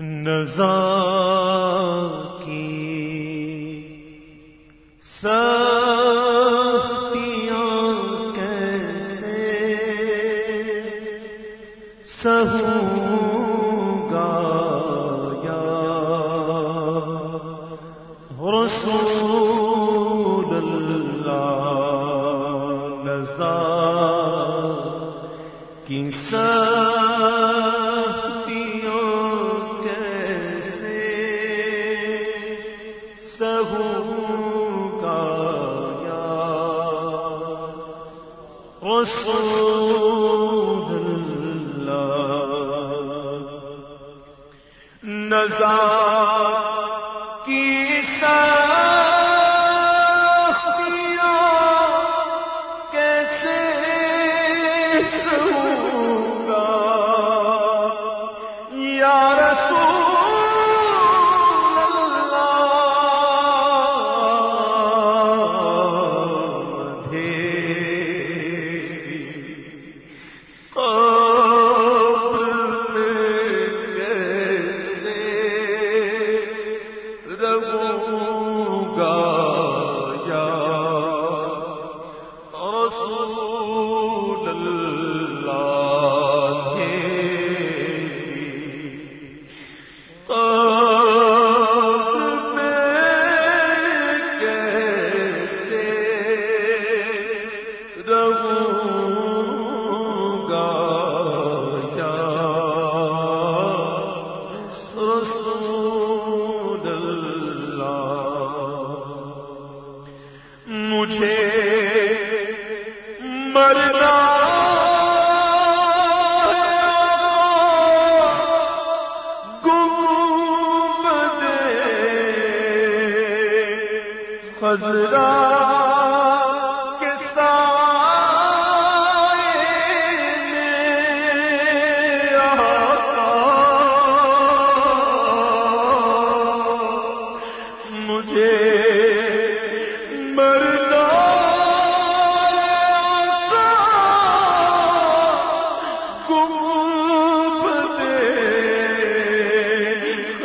نزا کی سختیاں کیسے سہوں گا یا رسول اللہ نزا کی سخت رسول اللہ۔ نظار کیسے یار مجھے مرنا گزرا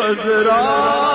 مزرا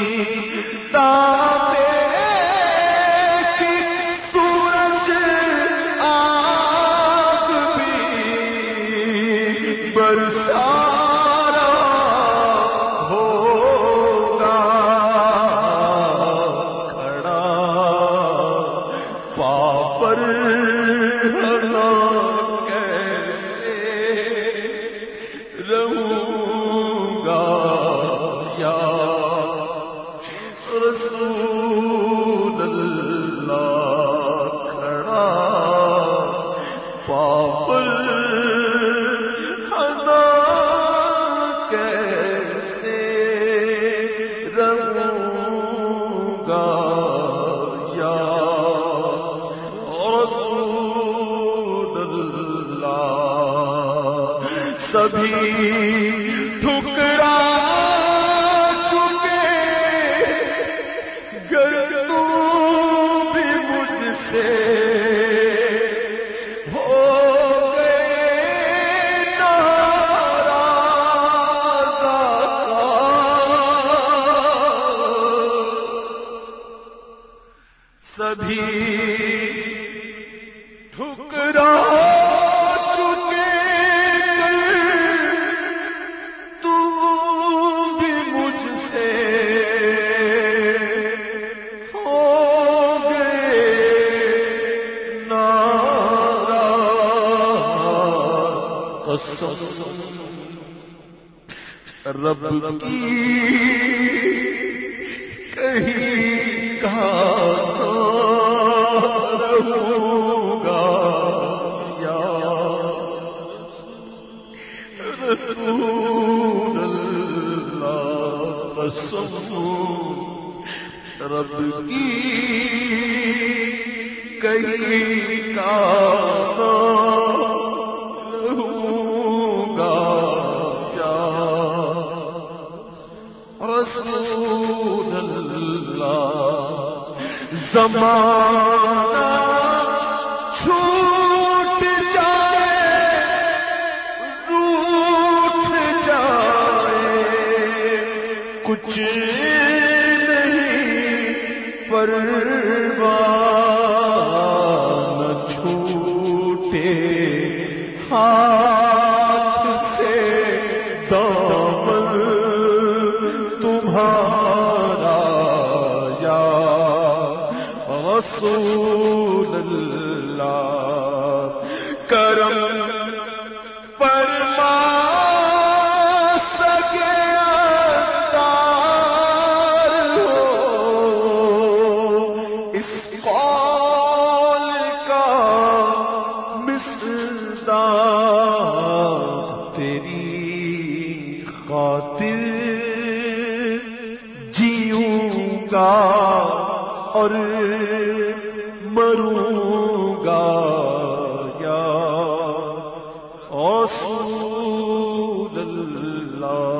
رسول اللہ کھڑا پاپل خدا کیسے سبھی سبھی ٹھکرا چکے تو بھی مجھ سے ہو گئے نارا رب کی کہیں کہاں رہوں گا یا رسول اللہ قسم رب کی کہیں کہاں زمانہ چھوٹ جائے روٹ جائے۔ کچھ نہیں پروان چھوٹے۔ ہاتھ رسول اللہ کرم فرما سکے مروں گا یا رسول اللہ.